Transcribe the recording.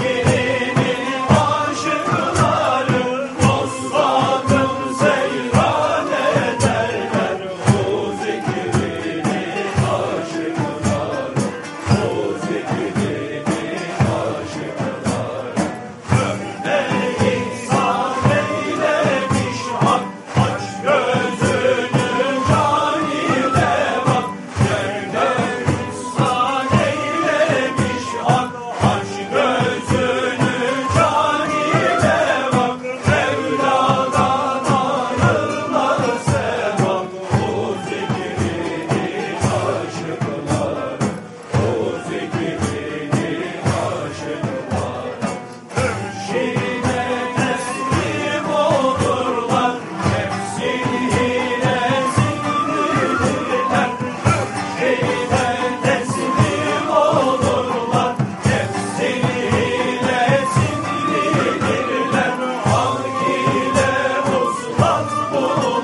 Yeah. oh.